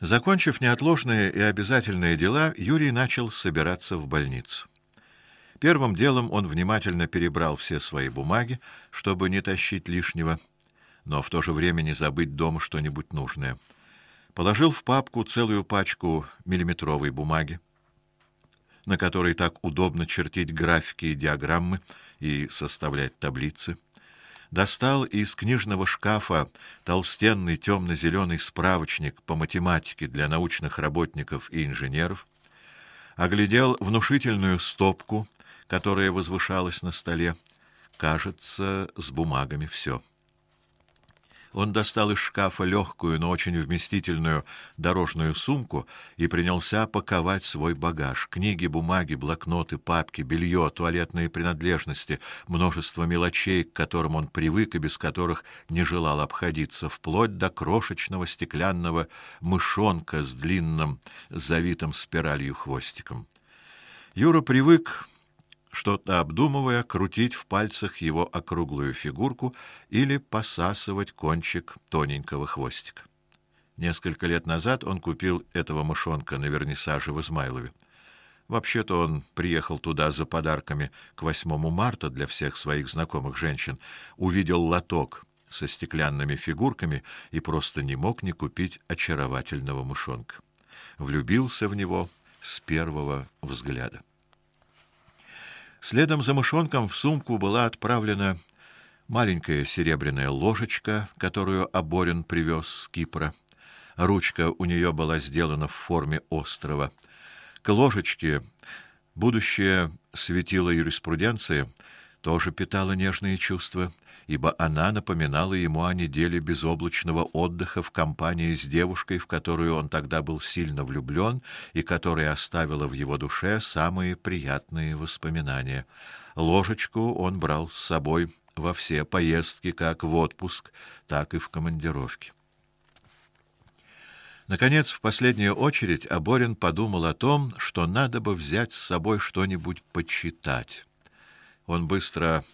Закончив неотложные и обязательные дела, Юрий начал собираться в больницу. Первым делом он внимательно перебрал все свои бумаги, чтобы не тащить лишнего, но в то же время не забыть дома что-нибудь нужное. Положил в папку целую пачку миллиметровой бумаги, на которой так удобно чертить графики и диаграммы и составлять таблицы достал из книжного шкафа толстенный темно зеленый справочник по математике для научных работников и инженеров, оглядел внушительную стопку, которая возвышалась на столе. Кажется, с бумагами все. Он достал из шкафа легкую, но очень вместительную дорожную сумку и принялся паковать свой багаж: книги, бумаги, блокноты, папки, белье, туалетные принадлежности, множество мелочей, к которым он привык и без которых не желал обходиться, вплоть до крошечного стеклянного мышонка с длинным, завитым спиралью хвостиком. Юра привык что-то обдумывая, крутить в пальцах его округлую фигурку или посасывать кончик тоненького хвостика. Несколько лет назад он купил этого мышонка на вернисаже в Измайлове. Вообще-то он приехал туда за подарками к 8 марта для всех своих знакомых женщин, увидел лоток со стеклянными фигурками и просто не мог не купить очаровательного мышонка. Влюбился в него с первого взгляда. Следом за мышонком в сумку была отправлена маленькая серебряная ложечка, которую Аборин привез с Кипра. Ручка у нее была сделана в форме острова. К ложечке будущее светило юриспруденции тоже питало нежные чувства ибо она напоминала ему о неделе безоблачного отдыха в компании с девушкой, в которую он тогда был сильно влюблен и которая оставила в его душе самые приятные воспоминания. Ложечку он брал с собой во все поездки, как в отпуск, так и в командировки. Наконец, в последнюю очередь Аборин подумал о том, что надо бы взять с собой что-нибудь почитать. Он быстро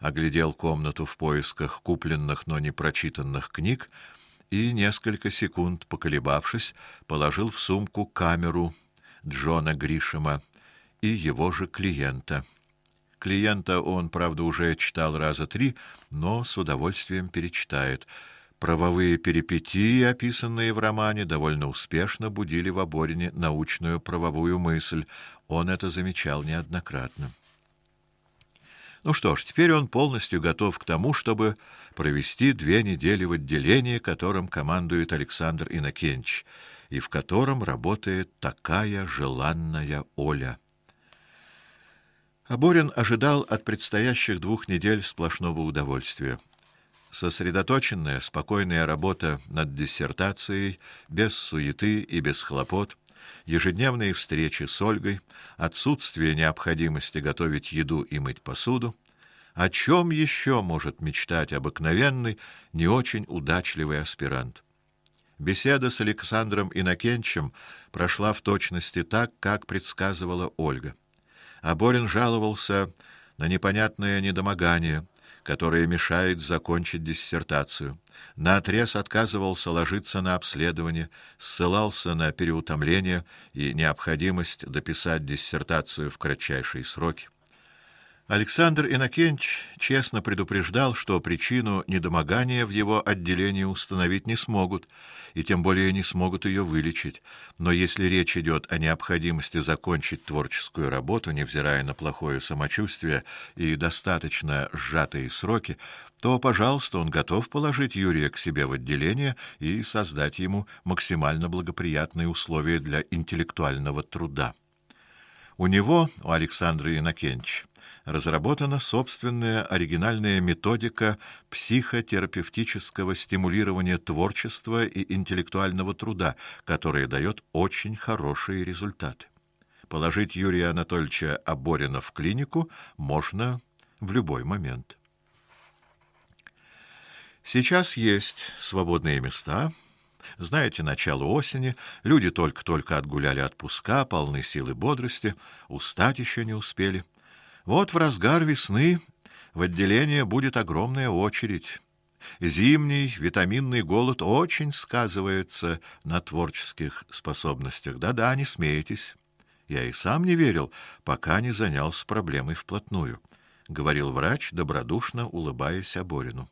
оглядел комнату в поисках купленных, но не прочитанных книг и несколько секунд поколебавшись, положил в сумку камеру Джона Гришема и его же клиента. Клиента он, правда, уже читал раза три, но с удовольствием перечитает. Правовые перипетии, описанные в романе, довольно успешно будили в Оборине научную правовую мысль. Он это замечал неоднократно. Ну что ж, теперь он полностью готов к тому, чтобы провести две недели в отделении, которым командует Александр Инакенч, и в котором работает такая желанная Оля. Аборин ожидал от предстоящих двух недель сплошного удовольствия. Сосредоточенная, спокойная работа над диссертацией, без суеты и без хлопот, ежедневные встречи с Ольгой, отсутствие необходимости готовить еду и мыть посуду, о чем еще может мечтать обыкновенный, не очень удачливый аспирант? Беседа с Александром Инакенчем прошла в точности так, как предсказывала Ольга. Аборин жаловался на непонятное недомогание, которое мешает закончить диссертацию. Наотрез отказывался ложиться на обследование, ссылался на переутомление и необходимость дописать диссертацию в кратчайшие сроки. Александр Инакенч честно предупреждал, что причину недомогания в его отделении установить не смогут, и тем более не смогут ее вылечить. Но если речь идет о необходимости закончить творческую работу, невзирая на плохое самочувствие и достаточно сжатые сроки, то, пожалуйста, он готов положить Юрия к себе в отделение и создать ему максимально благоприятные условия для интеллектуального труда. У него, у Александра Инакенча, разработана собственная оригинальная методика психотерапевтического стимулирования творчества и интеллектуального труда, которая дает очень хорошие результаты. Положить Юрия Анатольевича Аборина в клинику можно в любой момент. Сейчас есть свободные места. Знаете, начало осени, люди только-только отгуляли отпуска, полны силы бодрости, устать еще не успели. Вот в разгар весны в отделение будет огромная очередь. Зимний витаминный голод очень сказывается на творческих способностях. Да-да, не смейтесь. Я и сам не верил, пока не занялся проблемой вплотную, говорил врач, добродушно улыбаясь Оборину.